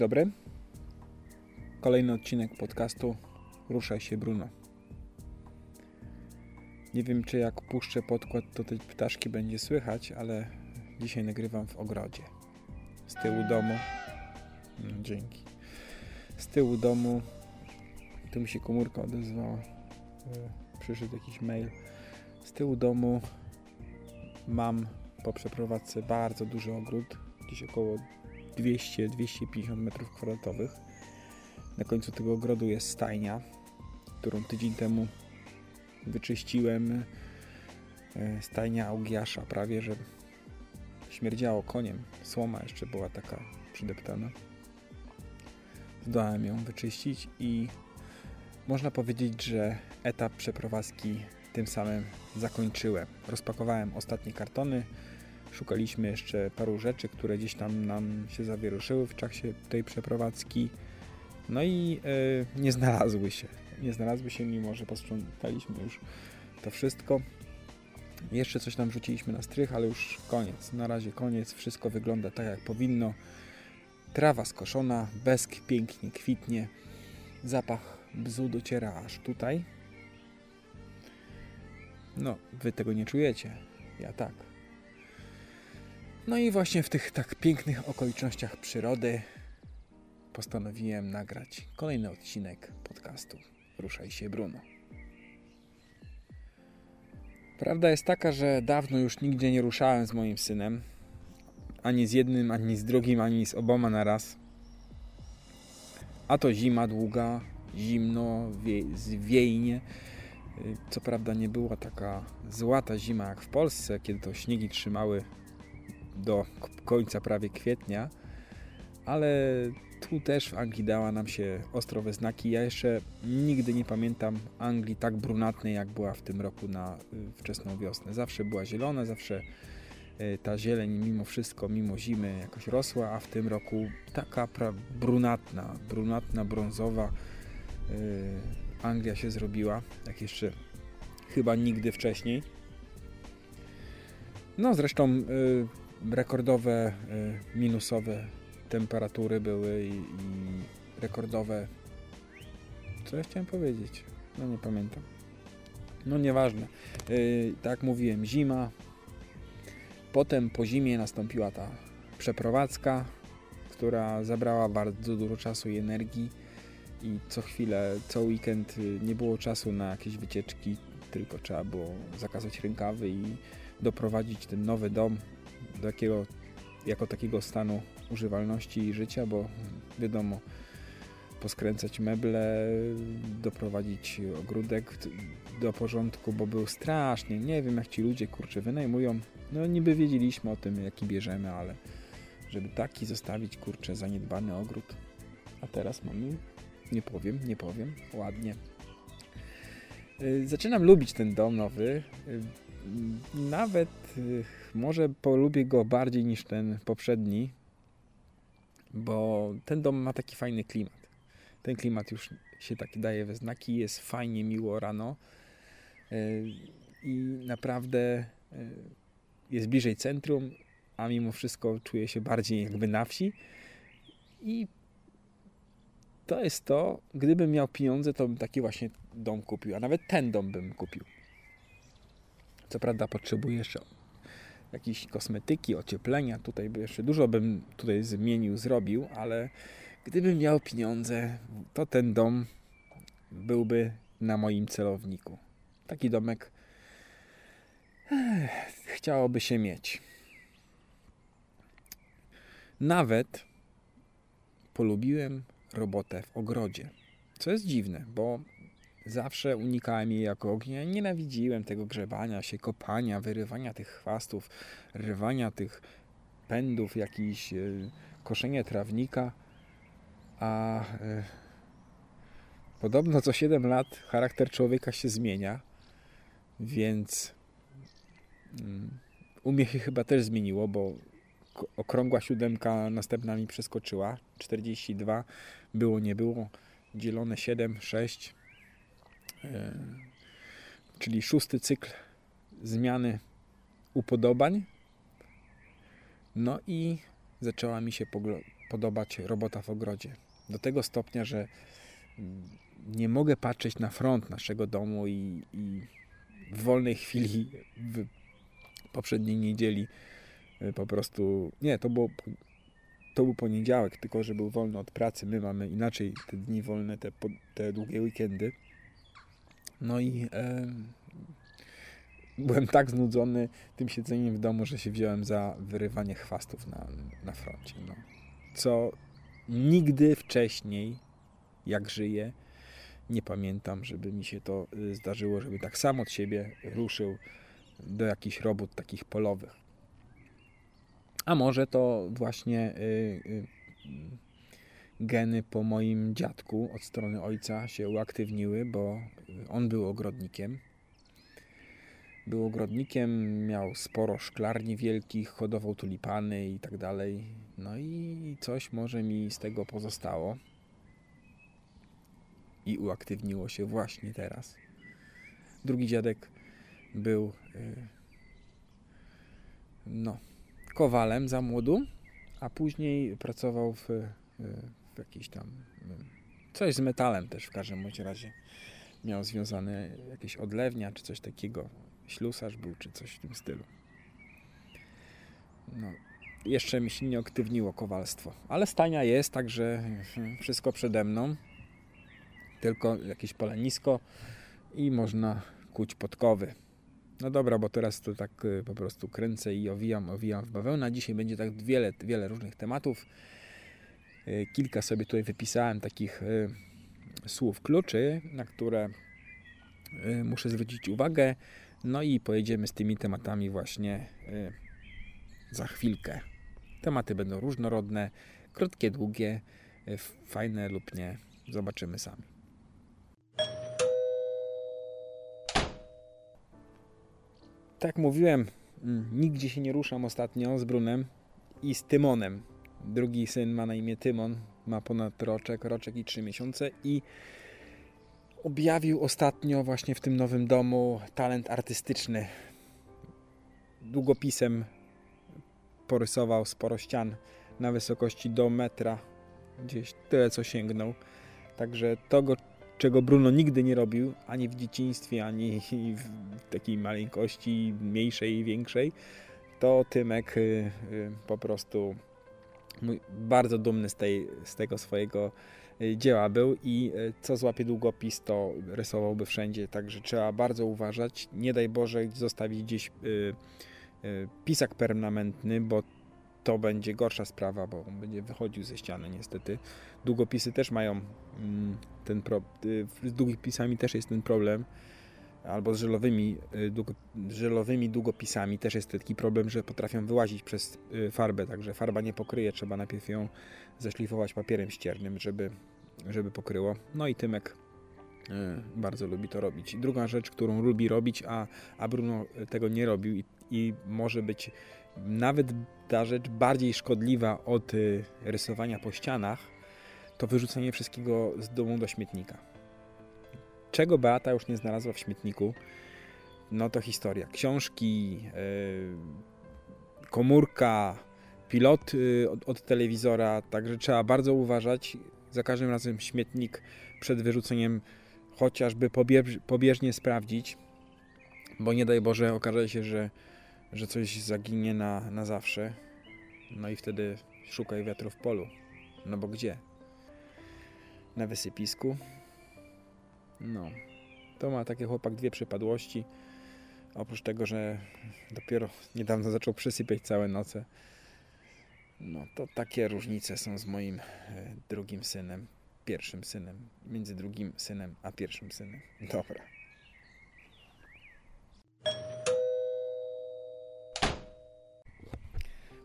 Dobry. Kolejny odcinek podcastu Ruszaj się Bruno. Nie wiem, czy jak puszczę podkład, to te ptaszki będzie słychać, ale dzisiaj nagrywam w ogrodzie. Z tyłu domu. No, dzięki. Z tyłu domu. Tu mi się komórka odezwała. E, Przyszedł jakiś mail. Z tyłu domu mam po przeprowadzce bardzo duży ogród. Gdzieś około 200-250 metrów kwadratowych. Na końcu tego ogrodu jest stajnia, którą tydzień temu wyczyściłem. E, Stajnia Augiasza, prawie że śmierdziało koniem. Słoma jeszcze była taka przydeptana. Zdołałem ją wyczyścić i można powiedzieć, że etap przeprowadzki tym samym zakończyłem. Rozpakowałem ostatnie kartony, Szukaliśmy jeszcze paru rzeczy, które gdzieś tam nam się zawieruszyły w czasie tej przeprowadzki. No i e, nie znalazły się. Nie znalazły się, mimo że posprzątaliśmy już to wszystko. Jeszcze coś tam rzuciliśmy na strych, ale już koniec. Na razie koniec. Wszystko wygląda tak, jak powinno. Trawa skoszona, besk pięknie kwitnie. Zapach bzu dociera aż tutaj. No, wy tego nie czujecie. Ja tak. No i właśnie w tych tak pięknych okolicznościach przyrody postanowiłem nagrać kolejny odcinek podcastu Ruszaj się Bruno. Prawda jest taka, że dawno już nigdzie nie ruszałem z moim synem. Ani z jednym, ani z drugim, ani z oboma na raz. A to zima długa, zimno, wie, zwiejnie. Co prawda nie była taka złata zima jak w Polsce, kiedy to śniegi trzymały do końca prawie kwietnia, ale tu też w Anglii dała nam się ostro we znaki. Ja jeszcze nigdy nie pamiętam Anglii tak brunatnej, jak była w tym roku na y, wczesną wiosnę. Zawsze była zielona, zawsze y, ta zieleń mimo wszystko, mimo zimy jakoś rosła, a w tym roku taka brunatna, brunatna, brązowa y, Anglia się zrobiła, jak jeszcze chyba nigdy wcześniej. No zresztą rekordowe y, minusowe temperatury były i, i rekordowe co ja chciałem powiedzieć? No nie pamiętam. No nieważne. Yy, tak mówiłem, zima. Potem po zimie nastąpiła ta przeprowadzka, która zabrała bardzo dużo czasu i energii i co chwilę, co weekend y, nie było czasu na jakieś wycieczki, tylko trzeba było zakazać rękawy i doprowadzić ten nowy dom do jakiego, jako takiego stanu używalności i życia, bo wiadomo, poskręcać meble, doprowadzić ogródek do porządku, bo był strasznie, nie wiem jak ci ludzie kurczę wynajmują, no niby wiedzieliśmy o tym jaki bierzemy, ale żeby taki zostawić kurczę zaniedbany ogród, a teraz mamy, nie powiem, nie powiem, ładnie. Y, zaczynam lubić ten dom nowy, y, nawet y, może polubię go bardziej niż ten poprzedni, bo ten dom ma taki fajny klimat. Ten klimat już się taki daje we znaki, jest fajnie, miło rano y, i naprawdę y, jest bliżej centrum, a mimo wszystko czuję się bardziej jakby na wsi i to jest to, gdybym miał pieniądze, to bym taki właśnie dom kupił, a nawet ten dom bym kupił. Co prawda potrzebuję jeszcze jakieś kosmetyki, ocieplenia. Tutaj jeszcze dużo bym tutaj zmienił, zrobił, ale gdybym miał pieniądze, to ten dom byłby na moim celowniku. Taki domek chciałoby się mieć. Nawet polubiłem robotę w ogrodzie. Co jest dziwne, bo zawsze unikałem jej jako ognia. Nienawidziłem tego grzebania się, kopania, wyrywania tych chwastów, rywania tych pędów, jakiś y, koszenie trawnika. A y, podobno co 7 lat charakter człowieka się zmienia, więc mm, u mnie się chyba też zmieniło, bo okrągła siódemka następna mi przeskoczyła. 42 było, nie było. Dzielone 7, 6. E, czyli szósty cykl zmiany upodobań. No i zaczęła mi się podobać robota w ogrodzie. Do tego stopnia, że mm, nie mogę patrzeć na front naszego domu i, i w wolnej chwili w poprzedniej niedzieli y, po prostu, nie, to było to był poniedziałek, tylko że był wolny od pracy. My mamy inaczej te dni wolne, te, te długie weekendy. No i e, byłem tak znudzony tym siedzeniem w domu, że się wziąłem za wyrywanie chwastów na, na froncie. No. Co nigdy wcześniej, jak żyję, nie pamiętam, żeby mi się to y, zdarzyło, żeby tak sam od siebie ruszył do jakichś robót takich polowych. A może to właśnie y, y, geny po moim dziadku od strony ojca się uaktywniły, bo on był ogrodnikiem. Był ogrodnikiem, miał sporo szklarni wielkich, hodował tulipany i tak dalej. No i coś może mi z tego pozostało i uaktywniło się właśnie teraz. Drugi dziadek był y, no, kowalem za młodu, a później pracował w, y, w jakiś tam y, coś z metalem też w każdym bądź razie miał związane jakieś odlewnia czy coś takiego. Ślusarz był czy coś w tym stylu. No, jeszcze mi się nie aktywniło kowalstwo, ale stania jest, także wszystko przede mną tylko jakieś polenisko i można kuć podkowy. No dobra, bo teraz to tak y, po prostu kręcę i owijam, owijam w bawełnę. Dzisiaj będzie tak wiele, wiele różnych tematów. Y, kilka sobie tutaj wypisałem takich y, słów kluczy, na które muszę zwrócić uwagę. No i pojedziemy z tymi tematami właśnie za chwilkę. Tematy będą różnorodne, krótkie, długie, fajne lub nie. Zobaczymy sami. tak mówiłem, mm, nigdzie się nie ruszam ostatnio z Brunem i z Tymonem. Drugi syn ma na imię Tymon, ma ponad roczek, roczek i trzy miesiące i objawił ostatnio właśnie w tym nowym domu talent artystyczny. Długopisem porysował sporo ścian na wysokości do metra, gdzieś tyle co sięgnął. Także to go czego Bruno nigdy nie robił, ani w dzieciństwie, ani w takiej maleńkości mniejszej i większej, to Tymek y, y, po prostu bardzo dumny z, tej, z tego swojego y, dzieła był i co złapie długopis, to rysowałby wszędzie, także trzeba bardzo uważać. Nie daj Boże zostawić gdzieś pisak permanentny, bo to będzie gorsza sprawa, bo on będzie wychodził ze ściany niestety. Długopisy też mają mm, ten problem, z długopisami też jest ten problem, albo z żelowymi, y, długo, żelowymi długopisami też jest taki problem, że potrafią wyłazić przez y, farbę, także farba nie pokryje, trzeba najpierw ją zeszlifować papierem ściernym, żeby, żeby pokryło. No i Tymek y, bardzo lubi to robić. Druga rzecz, którą lubi robić, a, a Bruno tego nie robił i, i może być nawet ta rzecz bardziej szkodliwa od rysowania po ścianach, to wyrzucenie wszystkiego z domu do śmietnika. Czego Beata już nie znalazła w śmietniku, no to historia. Książki, yy, komórka, pilot yy, od, telewizora, także trzeba bardzo uważać. Za każdym razem śmietnik przed wyrzuceniem chociażby pobież, pobieżnie sprawdzić, bo nie daj Boże okaże się, że że coś zaginie na, na zawsze. No i wtedy szukaj wiatru w polu. No bo gdzie? Na wysypisku? No. To ma taki chłopak dwie przypadłości. Oprócz tego, że dopiero niedawno zaczął przysypiać całe noce. No to takie różnice są z moim e, drugim synem. pierwszym synem, między drugim synem a pierwszym synem. Dobra.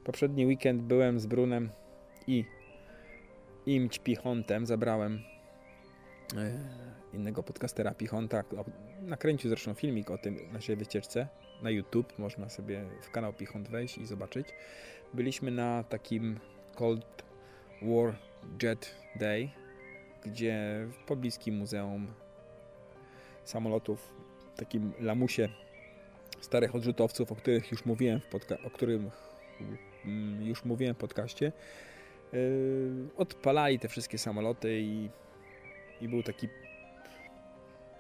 Poprzedni weekend byłem z Brunem i Imć Pichontem. Zabrałem innego podcastera Pichonta. Nakręcił zresztą filmik o tym naszej wycieczce na YouTube. Można sobie w kanał Pichont wejść i zobaczyć. Byliśmy na takim Cold War Jet Day, gdzie w pobliskim muzeum samolotów, takim lamusie starych odrzutowców, o których już mówiłem w o którym mm, już mówiłem w podcaście, yy, odpalali te wszystkie samoloty i, i był taki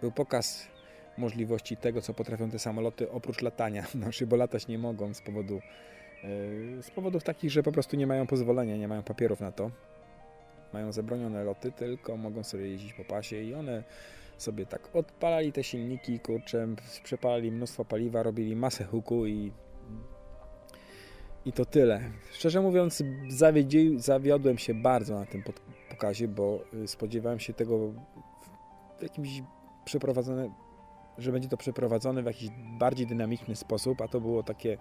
był pokaz możliwości tego, co potrafią te samoloty oprócz latania, znaczy, bo latać nie mogą z powodu yy, z powodów takich, że po prostu nie mają pozwolenia, nie mają papierów na to. Mają zabronione loty, tylko mogą sobie jeździć po pasie i one sobie tak odpalali te silniki, kurczę, przepalali mnóstwo paliwa, robili masę huku i i to tyle. Szczerze mówiąc, zawiodłem się bardzo na tym pokazie, bo y, spodziewałem się tego w jakimś przeprowadzone, że będzie to przeprowadzone w jakiś bardziej dynamiczny sposób, a to było takie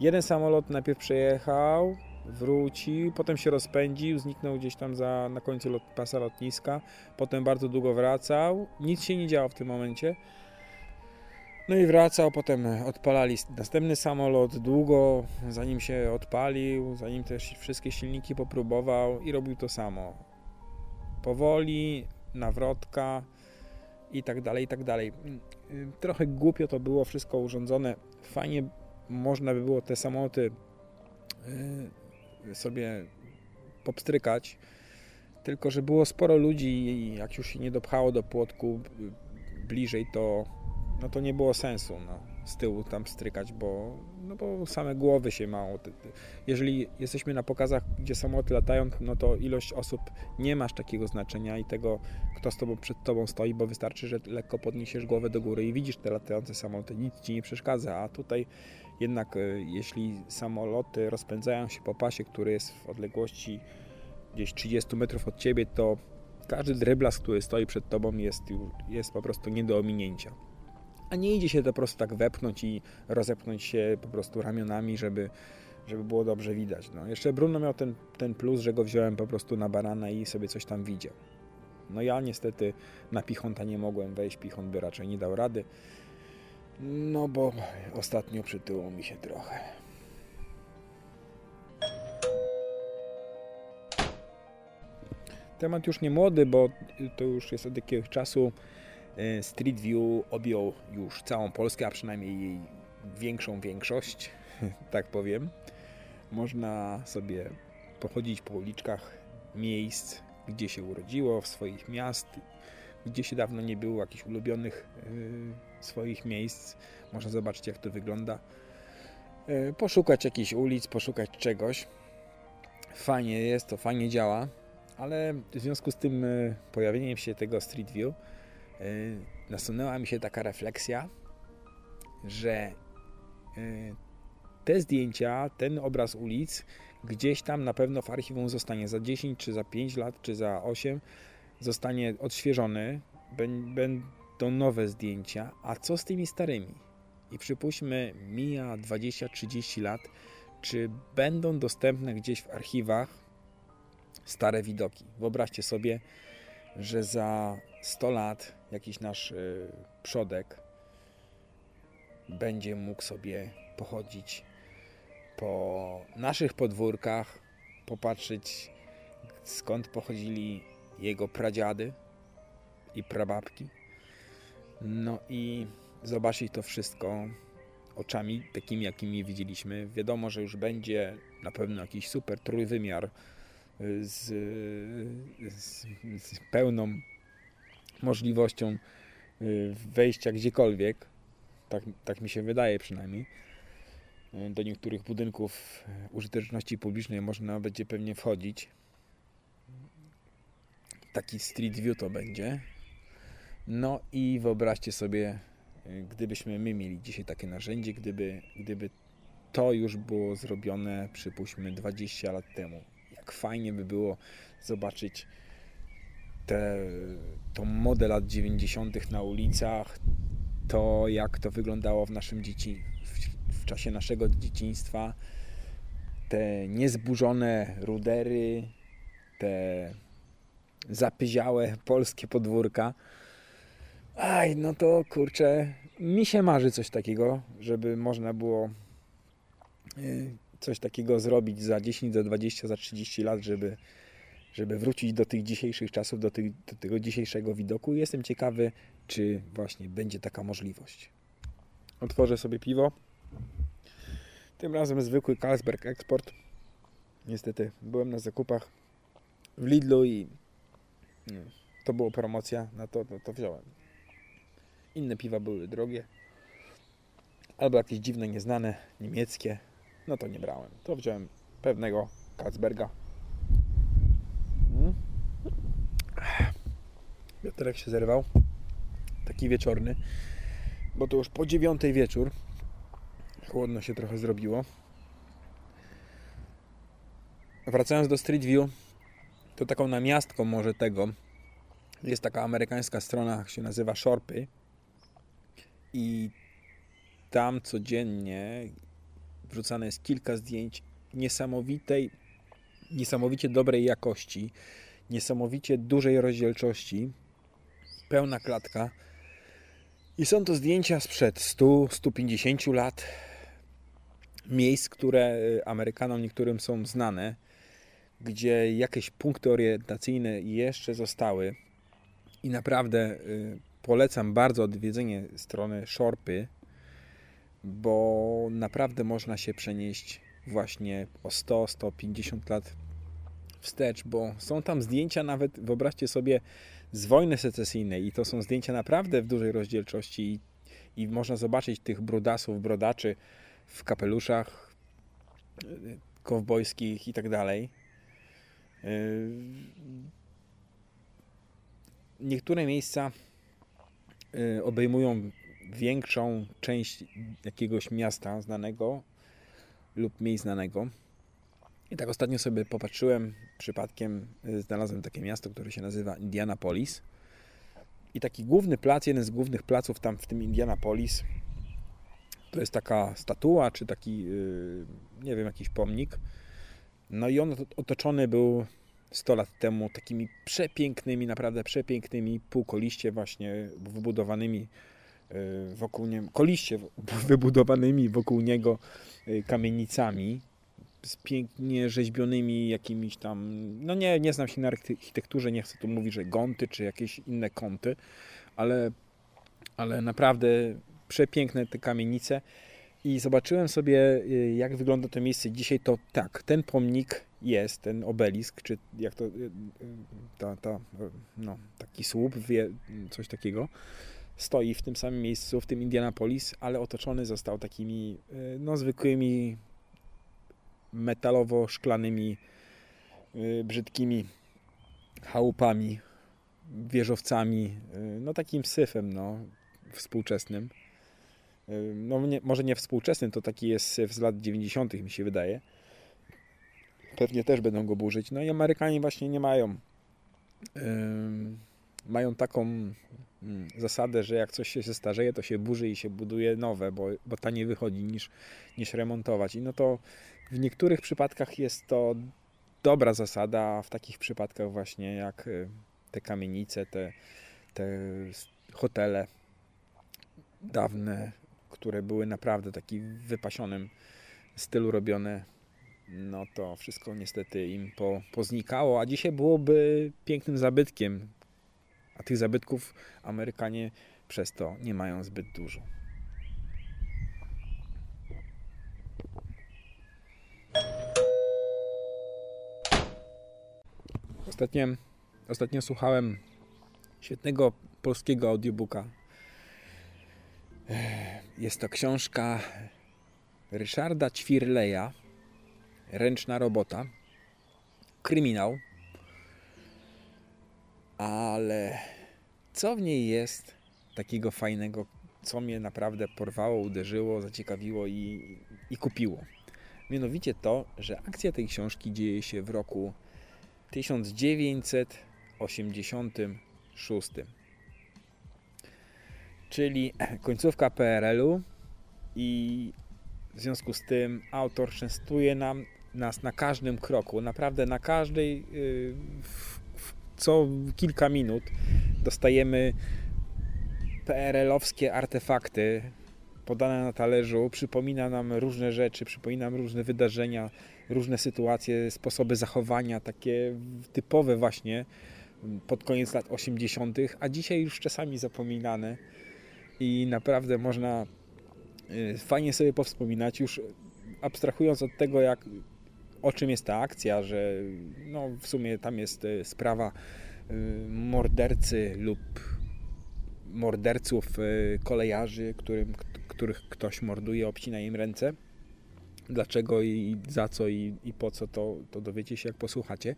jeden samolot najpierw przejechał, wrócił, potem się rozpędził, zniknął gdzieś tam za, na końcu lot, pasa lotniska, potem bardzo długo wracał, nic się nie działo w tym momencie. No i wracał, potem odpalali następny samolot, długo zanim się odpalił, zanim też wszystkie silniki popróbował i robił to samo. Powoli, nawrotka i tak dalej, i tak dalej. Trochę głupio to było wszystko urządzone. Fajnie można by było te samoloty y, sobie popstrykać, tylko że było sporo ludzi i jak już się nie dopchało do płotku bliżej, to no to nie było sensu no, z tyłu tam strykać, bo, no bo same głowy się mało. Jeżeli jesteśmy na pokazach, gdzie samoloty latają, no to ilość osób nie masz takiego znaczenia i tego, kto z tobą przed tobą stoi, bo wystarczy, że lekko podniesiesz głowę do góry i widzisz te latające samoloty, nic ci nie przeszkadza, a tutaj jednak y, jeśli samoloty rozpędzają się po pasie, który jest w odległości gdzieś 30 metrów od ciebie, to każdy dryblas, który stoi przed tobą jest, jest po prostu nie do ominięcia a nie idzie się to po prostu tak wepchnąć i rozepchnąć się po prostu ramionami, żeby, żeby było dobrze widać. No. Jeszcze Bruno miał ten, ten plus, że go wziąłem po prostu na barana i sobie coś tam widział. No ja niestety na Pichonta nie mogłem wejść, Pichont by raczej nie dał rady, no bo ostatnio przytyło mi się trochę. Temat już nie młody, bo to już jest od jakiegoś czasu Street View objął już całą Polskę, a przynajmniej jej większą większość, tak powiem. Można sobie pochodzić po uliczkach miejsc, gdzie się urodziło, w swoich miast, gdzie się dawno nie było, jakichś ulubionych y, swoich miejsc. Można zobaczyć, jak to wygląda. Y, poszukać jakichś ulic, poszukać czegoś. Fajnie jest to, fajnie działa, ale w związku z tym y, pojawieniem się tego Street View nasunęła mi się taka refleksja, że y, te zdjęcia, ten obraz ulic gdzieś tam na pewno w archiwum zostanie za 10, czy za 5 lat, czy za 8 zostanie odświeżony, będą nowe zdjęcia, a co z tymi starymi? I przypuśćmy, mija 20-30 lat, czy będą dostępne gdzieś w archiwach stare widoki? Wyobraźcie sobie, że za 100 lat jakiś nasz y, przodek będzie mógł sobie pochodzić po naszych podwórkach, popatrzeć skąd pochodzili jego pradziady i prababki. No i zobaczyć to wszystko oczami takimi, jakimi widzieliśmy. Wiadomo, że już będzie na pewno jakiś super trójwymiar z, z, z pełną możliwością y, wejścia gdziekolwiek. Tak, tak mi się wydaje przynajmniej. Y, do niektórych budynków użyteczności publicznej można będzie pewnie wchodzić. Taki street view to będzie. No i wyobraźcie sobie, y, gdybyśmy my mieli dzisiaj takie narzędzie, gdyby, gdyby to już było zrobione, przypuśćmy, 20 lat temu. Jak fajnie by było zobaczyć te, tą modę lat 90. na ulicach, to jak to wyglądało w naszym dzieci, w, w czasie naszego dzieciństwa, te niezburzone rudery, te zapyziałe polskie podwórka. Aj, no to kurczę, mi się marzy coś takiego, żeby można było y, coś takiego zrobić za 10, za 20, za 30 lat, żeby, żeby wrócić do tych dzisiejszych czasów, do, tych, do tego dzisiejszego widoku. Jestem ciekawy, czy właśnie będzie taka możliwość. Otworzę sobie piwo. Tym razem zwykły Carlsberg Export. Niestety byłem na zakupach w Lidlu i to była promocja, na to, to, to wziąłem. Inne piwa były drogie. Albo jakieś dziwne, nieznane, niemieckie. No to nie brałem. To wziąłem pewnego Carlsberga. Wiaterek się zerwał. Taki wieczorny. Bo to już po dziewiątej wieczór. Chłodno się trochę zrobiło. Wracając do Street View, to taką namiastką może tego jest taka amerykańska strona, się nazywa Shorpy i tam codziennie wrzucane jest kilka zdjęć niesamowitej, niesamowicie dobrej jakości, niesamowicie dużej rozdzielczości, pełna klatka. I są to zdjęcia sprzed 100-150 lat, miejsc, które Amerykanom niektórym są znane, gdzie jakieś punkty orientacyjne jeszcze zostały. I naprawdę y, polecam bardzo odwiedzenie strony Shorpy, bo naprawdę można się przenieść właśnie o 100-150 lat wstecz, bo są tam zdjęcia nawet, wyobraźcie sobie, z wojny secesyjnej i to są zdjęcia naprawdę w dużej rozdzielczości i, i można zobaczyć tych brudasów, brodaczy w kapeluszach y, kowbojskich i tak dalej. Y, niektóre miejsca y, obejmują większą część jakiegoś miasta znanego lub mniej znanego. I tak ostatnio sobie popatrzyłem, przypadkiem y, znalazłem takie miasto, które się nazywa Indianapolis. I taki główny plac, jeden z głównych placów tam w tym Indianapolis, to jest taka statua, czy taki, nie wiem, jakiś pomnik. No i on otoczony był 100 lat temu takimi przepięknymi, naprawdę przepięknymi półkoliście właśnie wybudowanymi y, wokół niego, koliście wybudowanymi wokół niego y, kamienicami z pięknie rzeźbionymi jakimiś tam, no nie, nie znam się na architekturze, nie chcę tu mówić, że gonty czy jakieś inne kąty, ale, ale naprawdę przepiękne te kamienice i zobaczyłem sobie, y, jak wygląda to miejsce dzisiaj, to tak, ten pomnik jest, ten obelisk, czy jak to, y, y, ta, ta, no, taki słup, coś takiego, stoi w tym samym miejscu, w tym Indianapolis, ale otoczony został takimi, no, zwykłymi metalowo-szklanymi, brzydkimi chałupami, wieżowcami, no takim syfem, no, współczesnym no nie, może nie współczesny, to taki jest z lat 90. mi się wydaje. Pewnie też będą go burzyć. No i Amerykanie właśnie nie mają. Yy, mają taką zasadę, że jak coś się zestarzeje, to się burzy i się buduje nowe, bo, bo taniej wychodzi niż, niż remontować. I no to w niektórych przypadkach jest to dobra zasada, a w takich przypadkach właśnie jak y, te kamienice, te, te hotele dawne, które były naprawdę taki wypasionym stylu robione, no to wszystko niestety im po, poznikało, a dzisiaj byłoby pięknym zabytkiem, a tych zabytków Amerykanie przez to nie mają zbyt dużo. Ostatnio, ostatnio słuchałem świetnego polskiego audiobooka jest to książka Ryszarda Ćwirleja, Ręczna robota, kryminał. Ale co w niej jest takiego fajnego, co mnie naprawdę porwało, uderzyło, zaciekawiło i, i kupiło? Mianowicie to, że akcja tej książki dzieje się w roku 1900 86. Czyli końcówka PRL-u i w związku z tym autor częstuje nam, nas na każdym kroku, naprawdę na każdej, yy, co kilka minut dostajemy PRL-owskie artefakty podane na talerzu, przypomina nam różne rzeczy, przypomina nam różne wydarzenia, różne sytuacje, sposoby zachowania, takie typowe właśnie pod koniec lat 80., a dzisiaj już czasami zapominane i naprawdę można y, fajnie sobie powspominać, już abstrahując od tego, jak, o czym jest ta akcja, że no, w sumie tam jest y, sprawa y, mordercy lub morderców kolejarzy, którym, których ktoś morduje, obcina im ręce. Dlaczego i za co i, i po co, to, to dowiecie się, jak posłuchacie.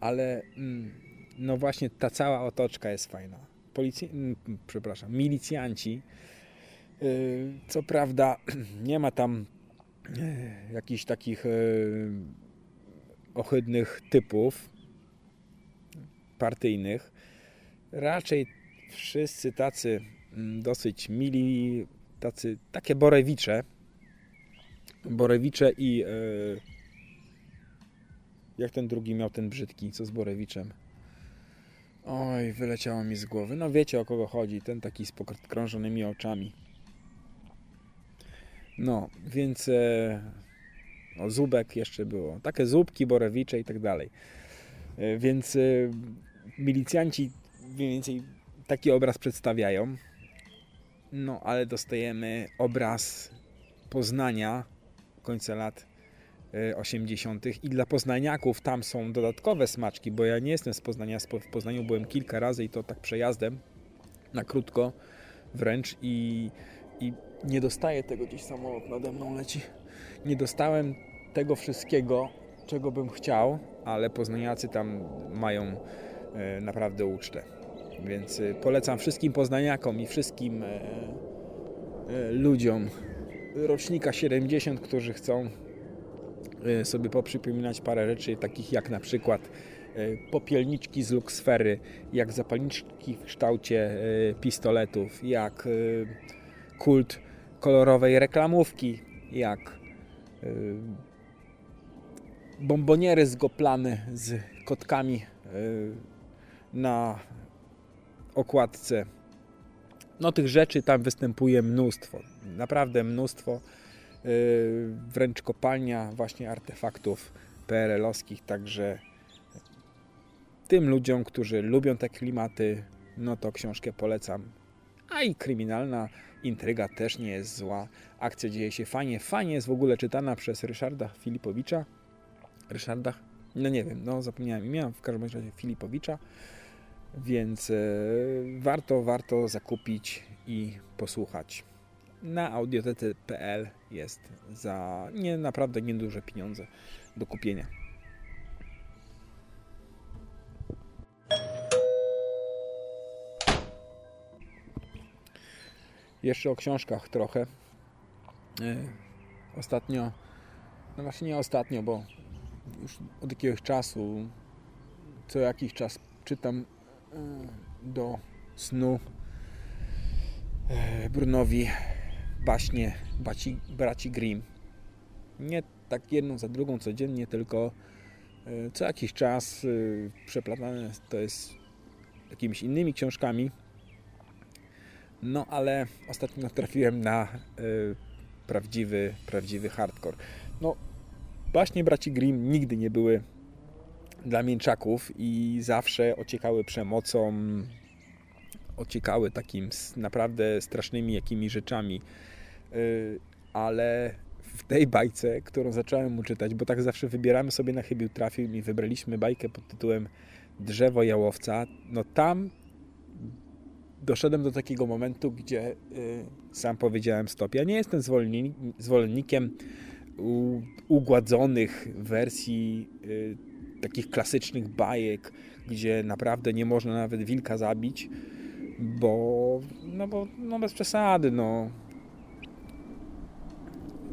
Ale mm, no właśnie ta cała otoczka jest fajna. Policji... Przepraszam, milicjanci. Y, co prawda nie ma tam jakichś takich y, ohydnych typów partyjnych. Raczej wszyscy tacy mm, dosyć mili, tacy, takie borewicze. Borewicze i jak ten drugi miał ten brzydki, co z Borewiczem? Oj, wyleciało mi z głowy. No wiecie o kogo chodzi, ten taki z pokrążonymi oczami. No, więc e, no, Zubek jeszcze było. Takie Zubki, Borewicze i tak dalej. E, więc e, milicjanci mniej więcej taki obraz przedstawiają. No, ale dostajemy obraz Poznania końca lat 80. i dla poznaniaków tam są dodatkowe smaczki, bo ja nie jestem z Poznania, w Poznaniu byłem kilka razy i to tak przejazdem, na krótko wręcz i, i nie dostaję tego, gdzieś samolot nade mną leci, nie dostałem tego wszystkiego, czego bym chciał, ale poznaniacy tam mają e, naprawdę ucztę. Więc e, polecam wszystkim poznaniakom i wszystkim e, ludziom rocznika 70, którzy chcą sobie poprzypominać parę rzeczy, takich jak na przykład popielniczki z luksfery, jak zapalniczki w kształcie pistoletów, jak kult kolorowej reklamówki, jak bomboniery z goplany z kotkami na okładce. No tych rzeczy tam występuje mnóstwo, naprawdę mnóstwo. Y, wręcz kopalnia właśnie artefaktów PRL-owskich, także tym ludziom, którzy lubią te klimaty, no to książkę polecam. A i kryminalna intryga też nie jest zła. Akcja dzieje się fajnie. Fajnie jest w ogóle czytana przez Ryszarda Filipowicza. Ryszarda? No nie wiem, no zapomniałem imienia, w każdym razie Filipowicza. Więc yy, warto, warto zakupić i posłuchać na audiotece.pl jest za nie naprawdę nieduże pieniądze do kupienia. Jeszcze o książkach trochę. E, ostatnio, no właśnie nie ostatnio, bo już od jakiegoś czasu, co jakiś czas czytam e, do snu e, Brunowi baśnie braci, Grimm. Nie tak jedną za drugą codziennie, tylko co jakiś czas przeplatane to jest jakimiś innymi książkami. No ale ostatnio trafiłem na e, prawdziwy, prawdziwy hardcore. No, baśnie braci Grimm nigdy nie były dla mięczaków i zawsze ociekały przemocą, ociekały takim naprawdę strasznymi jakimi rzeczami Y, ale w tej bajce, którą zacząłem mu czytać, bo tak zawsze wybieramy sobie na chybił trafił i wybraliśmy bajkę pod tytułem Drzewo Jałowca, no tam doszedłem do takiego momentu, gdzie y, sam powiedziałem stop. Ja nie jestem zwolennikiem ugładzonych wersji y, takich klasycznych bajek, gdzie naprawdę nie można nawet wilka zabić, bo no bo no bez przesady, no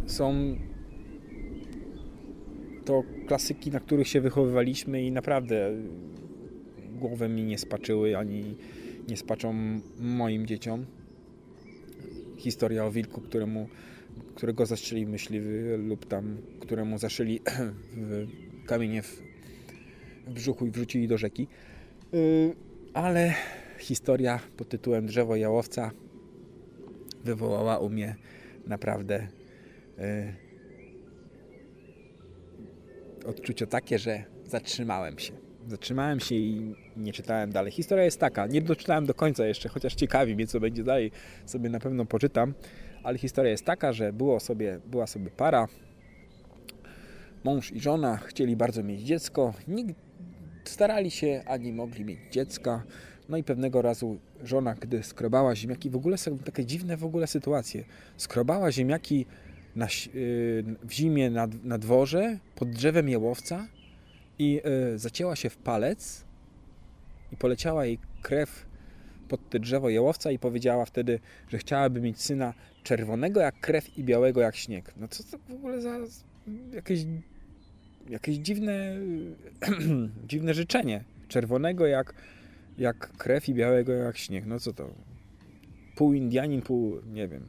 są to klasyki, na których się wychowywaliśmy i naprawdę głowy mi nie spaczyły, ani nie spaczą moim dzieciom. Historia o wilku, któremu, którego zastrzeli myśliwy lub tam, któremu zaszyli kamienie w, w brzuchu i wrzucili do rzeki. Yy, ale historia pod tytułem Drzewo Jałowca wywołała u mnie naprawdę yy, odczucie takie, że zatrzymałem się. Zatrzymałem się i nie czytałem dalej. Historia jest taka, nie doczytałem do końca jeszcze, chociaż ciekawi mnie, co będzie dalej, sobie na pewno poczytam, ale historia jest taka, że było sobie, była sobie para, mąż i żona, chcieli bardzo mieć dziecko, nikt, starali się, ani mogli mieć dziecka, no i pewnego razu żona, gdy skrobała ziemniaki, w ogóle są takie dziwne w ogóle sytuacje, skrobała ziemniaki na, y, w zimie na, na dworze pod drzewem jełowca i y, zacięła się w palec i poleciała jej krew pod te drzewo jełowca i powiedziała wtedy, że chciałaby mieć syna czerwonego jak krew i białego jak śnieg. No co to w ogóle za jakieś, jakieś dziwne, dziwne życzenie. Czerwonego jak, jak krew i białego jak śnieg. No co to? Pół Indianin, pół, nie wiem,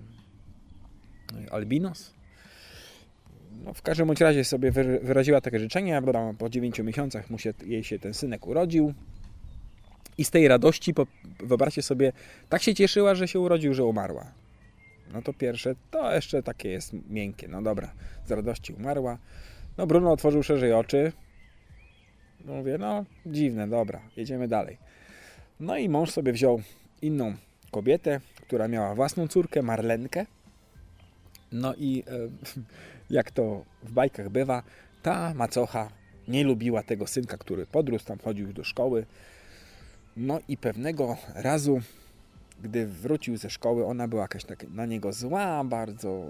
albinos? No, w każdym bądź razie sobie wyraziła takie życzenie, bo po 9 miesiącach mu się, jej się ten synek urodził. I z tej radości, wyobraźcie sobie, tak się cieszyła, że się urodził, że umarła. No to pierwsze, to jeszcze takie jest miękkie. No dobra, z radości umarła. No Bruno otworzył szerzej oczy. Mówię, no dziwne, dobra, jedziemy dalej. No i mąż sobie wziął inną kobietę, która miała własną córkę, Marlenkę. No i e, jak to w bajkach bywa, ta macocha nie lubiła tego synka, który podrósł, tam chodził do szkoły. No i pewnego razu, gdy wrócił ze szkoły, ona była jakaś tak na niego zła bardzo,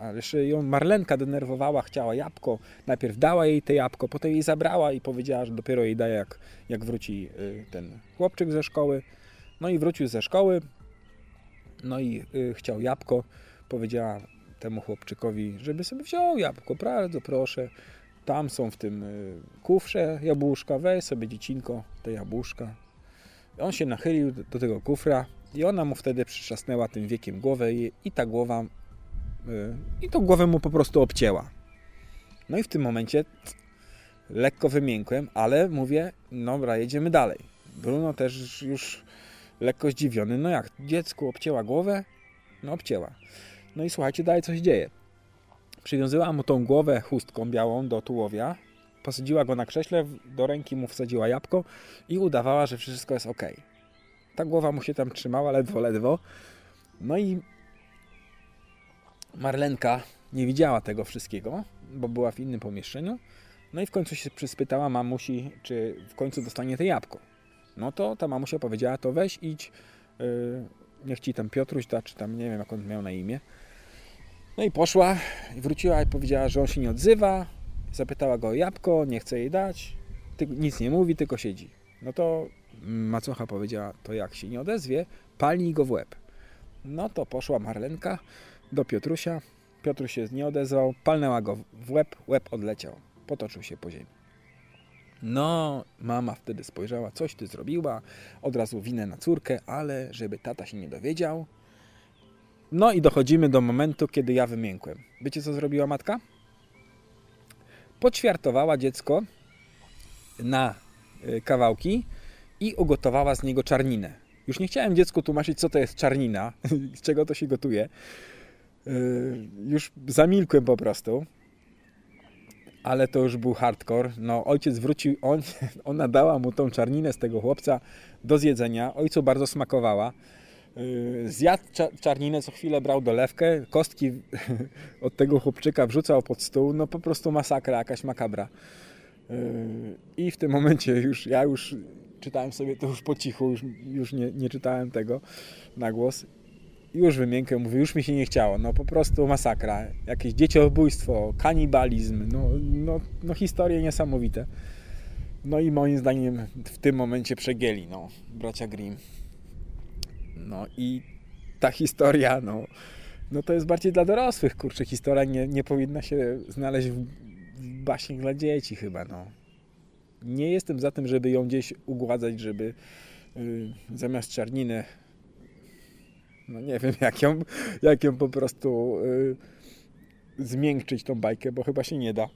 ale jeszcze ją Marlenka denerwowała, chciała jabłko. Najpierw dała jej te jabłko, potem jej zabrała i powiedziała, że dopiero jej daje, jak, jak wróci y, ten chłopczyk ze szkoły. No i wrócił ze szkoły, no i y, chciał jabłko. Powiedziała temu chłopczykowi, żeby sobie wziął jabłko, bardzo proszę. Tam są w tym y, kufrze jabłuszka, weź sobie dziecinko te jabłuszka. On się nachylił do tego kufra i ona mu wtedy przytrzasnęła tym wiekiem głowę i, i ta głowa y, i tą głowę mu po prostu obcięła. No i w tym momencie lekko wymiękłem, ale mówię, dobra, jedziemy dalej. Bruno też już lekko zdziwiony, no jak, dziecku obcięła głowę? No obcięła. No i słuchajcie, dalej coś dzieje. Przywiązała mu tą głowę chustką białą do tułowia, posadziła go na krześle, do ręki mu wsadziła jabłko i udawała, że wszystko jest ok. Ta głowa mu się tam trzymała ledwo, ledwo. No i Marlenka nie widziała tego wszystkiego, bo była w innym pomieszczeniu. No i w końcu się przyspytała mamusi, czy w końcu dostanie te jabłko. No to ta mamusia powiedziała, to weź idź, yy, niech ci tam Piotruś da, czy tam nie wiem, jak on miał na imię. No i poszła wróciła i powiedziała, że on się nie odzywa. Zapytała go o jabłko, nie chce jej dać. Nic nie mówi, tylko siedzi. No to macocha powiedziała, to jak się nie odezwie, palnij go w łeb. No to poszła Marlenka do Piotrusia. Piotruś się nie odezwał, palnęła go w łeb, łeb odleciał. Potoczył się po ziemi. No, mama wtedy spojrzała, coś ty zrobiła, od razu winę na córkę, ale żeby tata się nie dowiedział. No i dochodzimy do momentu, kiedy ja wymiękłem. Wiecie, co zrobiła matka? Poćwiartowała dziecko na y, kawałki i ugotowała z niego czarninę. Już nie chciałem dziecku tłumaczyć, co to jest czarnina, z czego to się gotuje. Y, już zamilkłem po prostu ale to już był hardcore. No, ojciec wrócił, on, ona dała mu tą czarninę z tego chłopca do zjedzenia. Ojcu bardzo smakowała. Yy, zjadł czarninę, co chwilę brał dolewkę, kostki od tego chłopczyka wrzucał pod stół, no po prostu masakra, jakaś makabra. Yy, I w tym momencie już, ja już czytałem sobie to już po cichu, już, już nie, nie czytałem tego na głos już wymiękłem, mówię, już mi się nie chciało. No po prostu masakra. Jakieś dzieciobójstwo, kanibalizm, no, no, no historie niesamowite. No i moim zdaniem w tym momencie przegięli, no, bracia Grimm. No i ta historia, no, no to jest bardziej dla dorosłych, kurczę, historia nie, nie powinna się znaleźć w, w dla dzieci chyba, no. Nie jestem za tym, żeby ją gdzieś ugładzać, żeby y, zamiast czarniny no nie wiem, jak ją, jak ją po prostu y, zmiękczyć tą bajkę, bo chyba się nie da.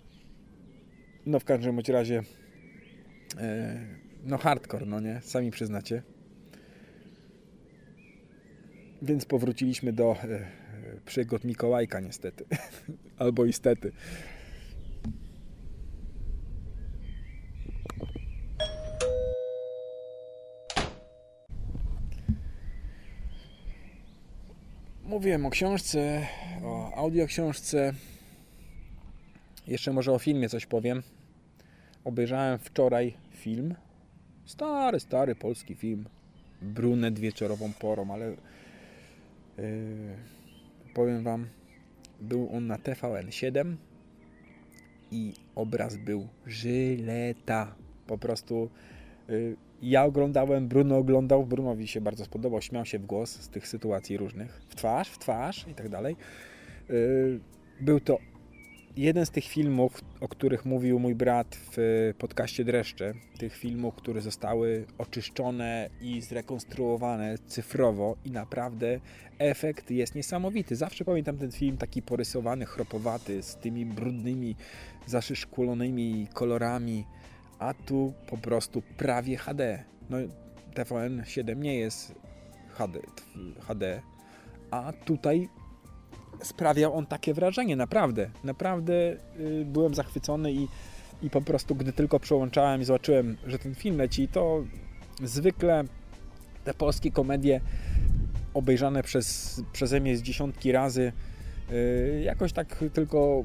No w każdym bądź razie y, no hardcore, no nie? Sami przyznacie. Więc powróciliśmy do y, przygód Mikołajka niestety. Albo istety. Mówiłem o książce, o audioksiążce. Jeszcze może o filmie coś powiem. Obejrzałem wczoraj film. Stary, stary polski film. Brunet wieczorową porą, ale yy, powiem Wam, był on na TVN 7 i obraz był żyleta. Po prostu ja oglądałem, Bruno oglądał, Brunowi się bardzo spodobał, śmiał się w głos z tych sytuacji różnych, w twarz, w twarz i tak dalej. Yy, był to jeden z tych filmów, o których mówił mój brat w podcaście Dreszcze, tych filmów, które zostały oczyszczone i zrekonstruowane cyfrowo i naprawdę efekt jest niesamowity. Zawsze pamiętam ten film taki porysowany, chropowaty, z tymi brudnymi, zaszyszkulonymi kolorami, a tu po prostu prawie HD. No TVN 7 nie jest HD, HD a tutaj sprawiał on takie wrażenie, naprawdę, naprawdę yy, byłem zachwycony i, i po prostu gdy tylko przełączałem i zobaczyłem, że ten film leci, to zwykle te polskie komedie obejrzane przez, przeze mnie z dziesiątki razy yy, jakoś tak tylko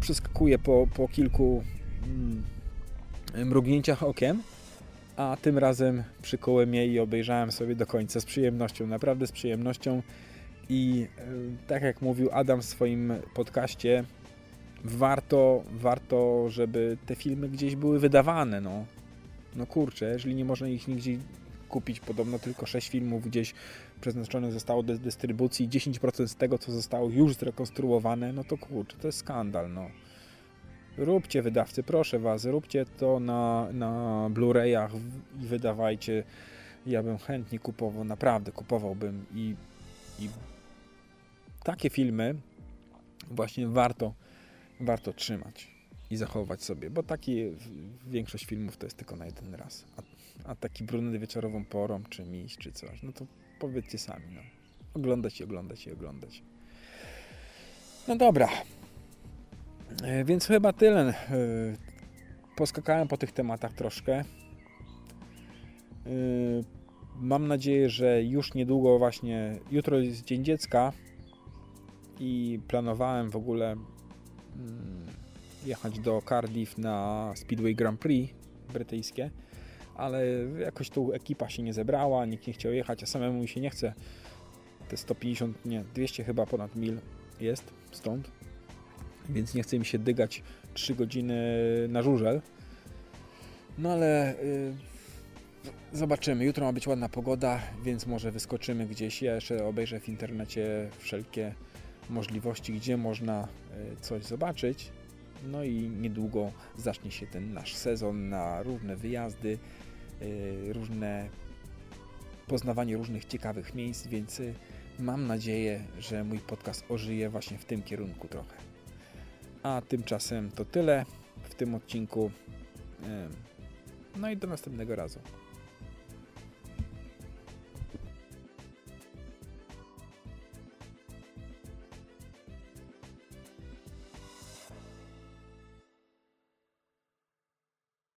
przeskakuje po, po kilku yy, mrugnięciach okiem, a tym razem przykułem je i obejrzałem sobie do końca z przyjemnością, naprawdę z przyjemnością i y, tak jak mówił Adam w swoim podcaście, warto, warto, żeby te filmy gdzieś były wydawane, no. No kurczę, jeżeli nie można ich nigdzie kupić, podobno tylko 6 filmów gdzieś przeznaczonych zostało do dystrybucji, 10% z tego, co zostało już zrekonstruowane, no to kurczę, to jest skandal, no. Róbcie wydawcy, proszę Was, róbcie to na, na Blu-rayach i wydawajcie. Ja bym chętnie kupował, naprawdę kupowałbym i, i takie filmy właśnie warto, warto trzymać i zachować sobie, bo taki większość filmów to jest tylko na jeden raz. A, a taki brunet wieczorową porą, czy miś, czy coś, no to powiedzcie sami, no. Oglądać i oglądać i oglądać. No dobra. E, więc chyba tyle. E, poskakałem po tych tematach troszkę. E, mam nadzieję, że już niedługo właśnie, jutro jest Dzień Dziecka, i planowałem w ogóle mm, jechać do Cardiff na Speedway Grand Prix brytyjskie, ale jakoś tu ekipa się nie zebrała, nikt nie chciał jechać, a samemu mi się nie chce. Te 150, nie, 200 chyba ponad mil jest stąd, więc nie chce mi się dygać 3 godziny na żużel. No ale y, zobaczymy. Jutro ma być ładna pogoda, więc może wyskoczymy gdzieś. Ja jeszcze obejrzę w internecie wszelkie możliwości, gdzie można e, coś zobaczyć. No i niedługo zacznie się ten nasz sezon na różne wyjazdy, e, różne poznawanie różnych ciekawych miejsc, więc mam nadzieję, że mój podcast ożyje właśnie w tym kierunku trochę. A tymczasem to tyle w tym odcinku. No i do następnego razu.